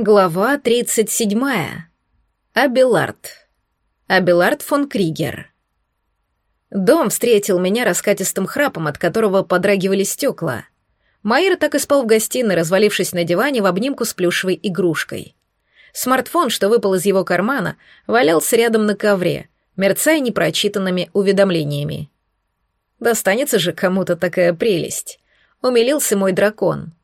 Глава 37. Абелард. Абелард фон Кригер. Дом встретил меня раскатистым храпом, от которого подрагивали стекла. Майер так и спал в гостиной, развалившись на диване в обнимку с плюшевой игрушкой. Смартфон, что выпал из его кармана, валялся рядом на ковре, мерцая непрочитанными уведомлениями. Достанется же кому-то такая прелесть. Умилился мой дракон —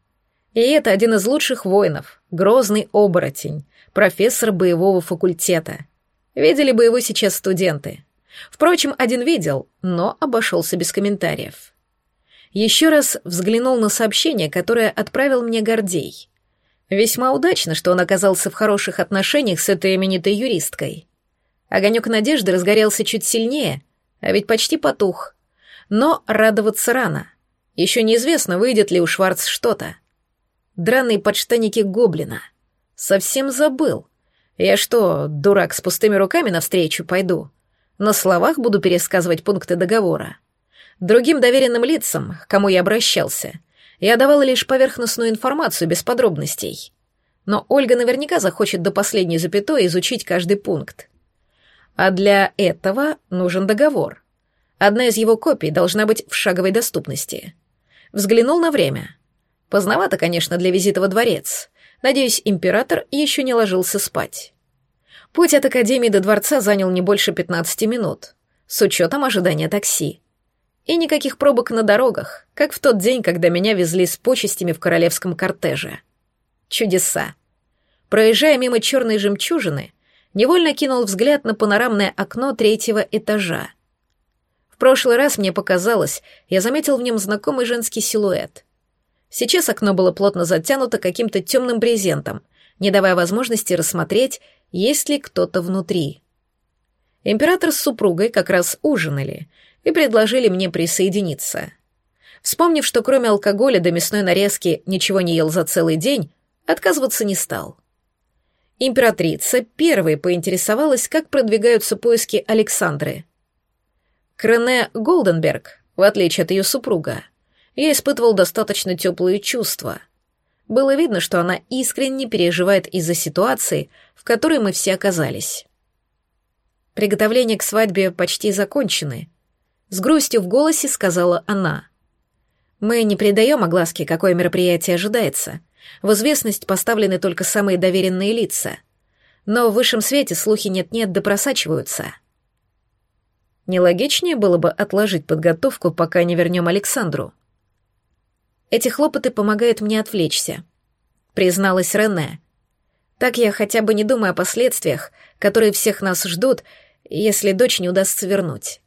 и это один из лучших воинов, грозный оборотень, профессор боевого факультета. Видели бы его сейчас студенты. Впрочем, один видел, но обошелся без комментариев. Еще раз взглянул на сообщение, которое отправил мне Гордей. Весьма удачно, что он оказался в хороших отношениях с этой именитой юристкой. Огонек надежды разгорелся чуть сильнее, а ведь почти потух. Но радоваться рано. Еще неизвестно, выйдет ли у Шварц что-то. Драные подштанники гоблина. Совсем забыл. Я что, дурак, с пустыми руками навстречу пойду? На словах буду пересказывать пункты договора. Другим доверенным лицам, к кому я обращался, я давала лишь поверхностную информацию без подробностей. Но Ольга наверняка захочет до последней запятой изучить каждый пункт. А для этого нужен договор. Одна из его копий должна быть в шаговой доступности. Взглянул на время. Поздновато, конечно, для визита во дворец. Надеюсь, император еще не ложился спать. Путь от Академии до дворца занял не больше 15 минут, с учетом ожидания такси. И никаких пробок на дорогах, как в тот день, когда меня везли с почестями в королевском кортеже. Чудеса. Проезжая мимо черной жемчужины, невольно кинул взгляд на панорамное окно третьего этажа. В прошлый раз мне показалось, я заметил в нем знакомый женский силуэт. Сейчас окно было плотно затянуто каким-то темным брезентом, не давая возможности рассмотреть, есть ли кто-то внутри. Император с супругой как раз ужинали и предложили мне присоединиться. Вспомнив, что кроме алкоголя до мясной нарезки ничего не ел за целый день, отказываться не стал. Императрица первой поинтересовалась, как продвигаются поиски Александры. Крене Голденберг, в отличие от ее супруга, я испытывал достаточно теплые чувства. Было видно, что она искренне переживает из-за ситуации, в которой мы все оказались. Приготовления к свадьбе почти закончены. С грустью в голосе сказала она. Мы не придаем огласке, какое мероприятие ожидается. В известность поставлены только самые доверенные лица. Но в высшем свете слухи нет-нет да просачиваются. Нелогичнее было бы отложить подготовку, пока не вернем Александру. Эти хлопоты помогают мне отвлечься», — призналась Рене. «Так я хотя бы не думаю о последствиях, которые всех нас ждут, если дочь не удастся вернуть».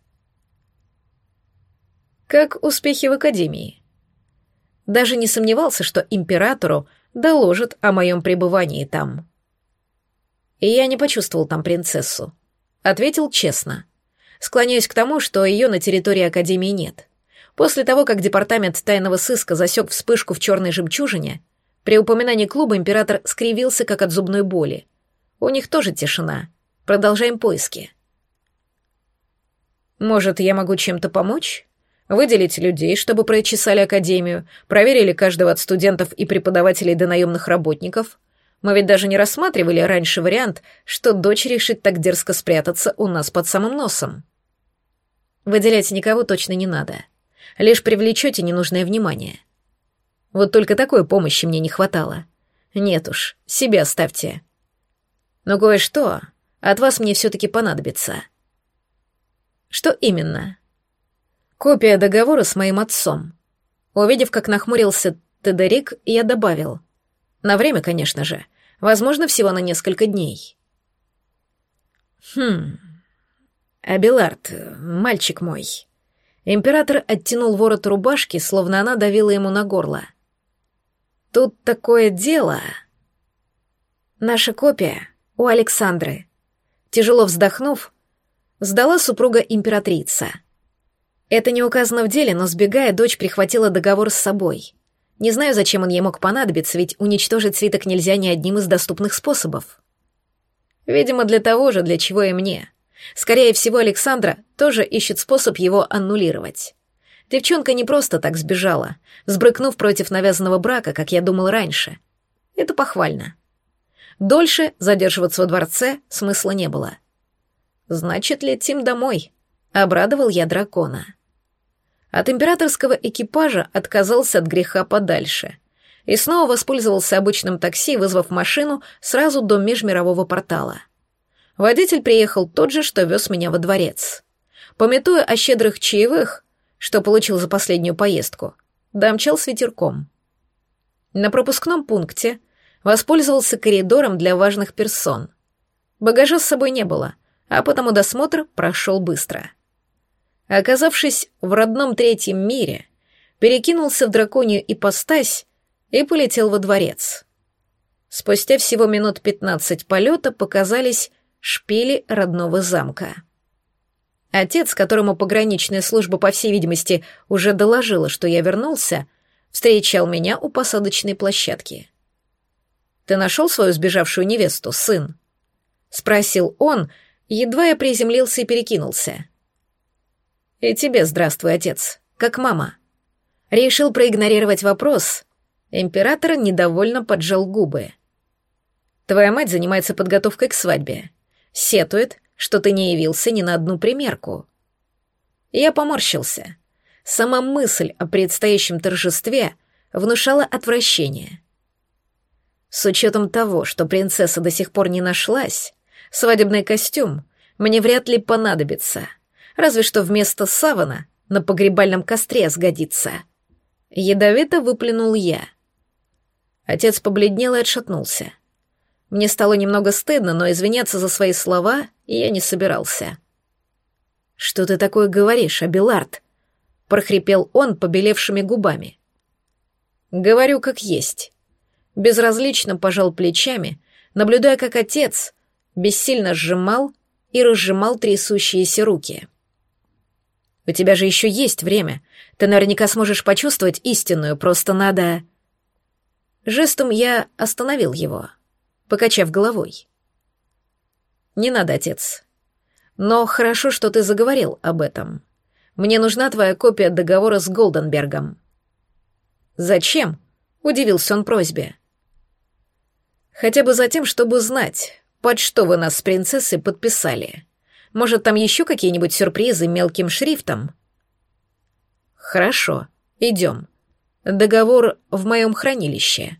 «Как успехи в Академии?» Даже не сомневался, что императору доложат о моем пребывании там. И я не почувствовал там принцессу. Ответил честно. Склоняюсь к тому, что ее на территории Академии нет. После того, как департамент тайного сыска засек вспышку в черной жемчужине, при упоминании клуба император скривился, как от зубной боли. У них тоже тишина. Продолжаем поиски. Может, я могу чем-то помочь? Выделить людей, чтобы прочесали академию, проверили каждого от студентов и преподавателей до наемных работников. Мы ведь даже не рассматривали раньше вариант, что дочь решит так дерзко спрятаться у нас под самым носом. Выделять никого точно не надо лишь привлечете ненужное внимание. Вот только такой помощи мне не хватало. Нет уж, себя ставьте. Но кое-что от вас мне все-таки понадобится. Что именно? Копия договора с моим отцом. Увидев, как нахмурился Тедерик, я добавил. На время, конечно же. Возможно, всего на несколько дней. Хм. Абилард, мальчик мой. Император оттянул ворот рубашки, словно она давила ему на горло. «Тут такое дело...» «Наша копия у Александры». Тяжело вздохнув, сдала супруга императрица. Это не указано в деле, но сбегая, дочь прихватила договор с собой. Не знаю, зачем он ей мог понадобиться, ведь уничтожить свиток нельзя ни одним из доступных способов. Видимо, для того же, для чего и мне. Скорее всего, Александра тоже ищет способ его аннулировать. Девчонка не просто так сбежала, сбрыкнув против навязанного брака, как я думал раньше. Это похвально. Дольше задерживаться во дворце смысла не было. «Значит, летим домой», — обрадовал я дракона. От императорского экипажа отказался от греха подальше и снова воспользовался обычным такси, вызвав машину сразу до межмирового портала. Водитель приехал тот же, что вез меня во дворец. Пометуя о щедрых чаевых, что получил за последнюю поездку, домчал с ветерком. На пропускном пункте воспользовался коридором для важных персон. Багажа с собой не было, а потому досмотр прошел быстро. Оказавшись в родном третьем мире, перекинулся в драконью ипостась и полетел во дворец. Спустя всего минут пятнадцать полета показались шпили родного замка. Отец, которому пограничная служба, по всей видимости, уже доложила, что я вернулся, встречал меня у посадочной площадки. «Ты нашел свою сбежавшую невесту, сын?» — спросил он, едва я приземлился и перекинулся. «И тебе здравствуй, отец, как мама». Решил проигнорировать вопрос. Император недовольно поджал губы. «Твоя мать занимается подготовкой к свадьбе. Сетует, что ты не явился ни на одну примерку». Я поморщился. Сама мысль о предстоящем торжестве внушала отвращение. С учетом того, что принцесса до сих пор не нашлась, свадебный костюм мне вряд ли понадобится — разве что вместо савана на погребальном костре сгодится. Ядовито выплюнул я. Отец побледнел и отшатнулся. Мне стало немного стыдно, но извиняться за свои слова я не собирался. «Что ты такое говоришь, Абилард?» — прохрипел он побелевшими губами. «Говорю, как есть». Безразлично пожал плечами, наблюдая, как отец бессильно сжимал и разжимал трясущиеся руки. У тебя же еще есть время. Ты наверняка сможешь почувствовать истинную, просто надо...» Жестом я остановил его, покачав головой. «Не надо, отец. Но хорошо, что ты заговорил об этом. Мне нужна твоя копия договора с Голденбергом». «Зачем?» — удивился он просьбе. «Хотя бы за тем, чтобы знать, под что вы нас с принцессой подписали. Может, там еще какие-нибудь сюрпризы мелким шрифтом? Хорошо, идем. Договор в моем хранилище.